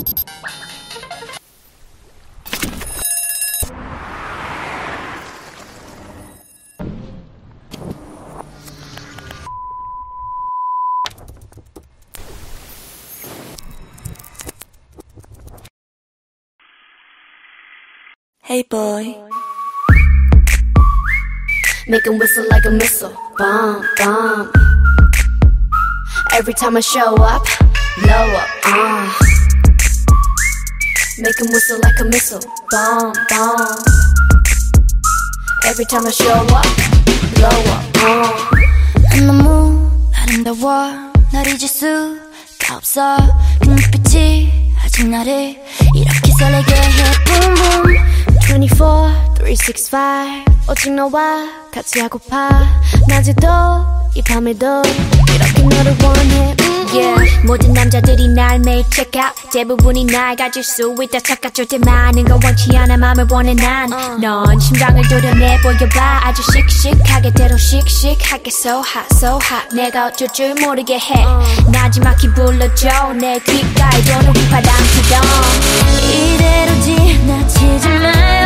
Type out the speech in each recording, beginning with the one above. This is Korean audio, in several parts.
Hey boy. Make 'em whistle like a missile. Bomb, bomb. Every time I show up, blow up. Uh. Make 'em whistle like a missile. Bomb, bomb. Every time I show up, blow up. Uh. 너무 아름다워 널 잊을 수가 없어 그 눈빛이 아직 나를 이렇게 설레게 해 Boom boom 24, 365 오직 너와 같이 하고파 낮에도 이 밤에도 이렇게 너를 원해 음, 모든 남자들이 날 매일 check out. 대부분이 날 가질 수 있다. 착각할 때 많은 걸 원치 않아. 맘을 원해 난넌 심장을 도려내 보여봐. 아주 씩씩하게 대로 씩씩하게 so hot so hot. 내가 어쩔 줄 모르게 해. 나지막히 불러줘. 내 귓가에 도는 휘파람처럼 이대로 지나치지 마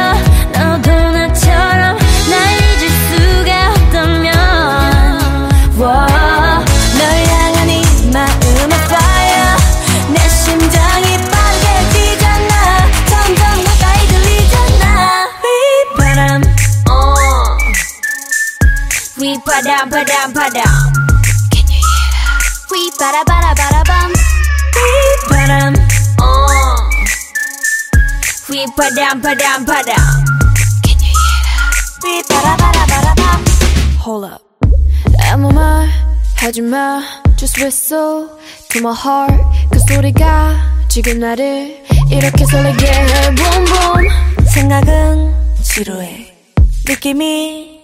휘바람 바람 바람 Can you hear that? 휘바라바라바라밤 휘바람 어. 휘바람 바람 바람 Can you hear that? 휘바라바라바라밤 Hold up. 아무 말 하지 마 Just whistle to my heart 그 소리가 지금 나를 이렇게 설레게 해 Boom boom 생각은 지루해. 느낌이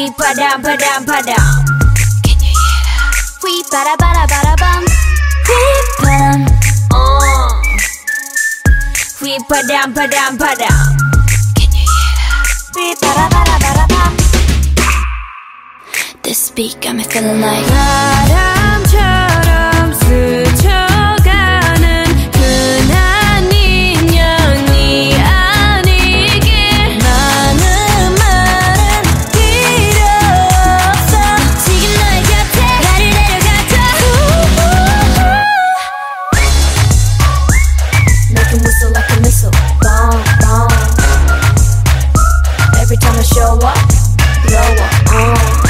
We ba dum ba dum ba dum. Can you hear that? We ba da ba da ba da bum. We bum. Oh. Uh. We ba dum ba dum ba dum. Can you hear that? We ba da ba da ba da bum. This beat got me feeling like. Da, da. show up, blow up.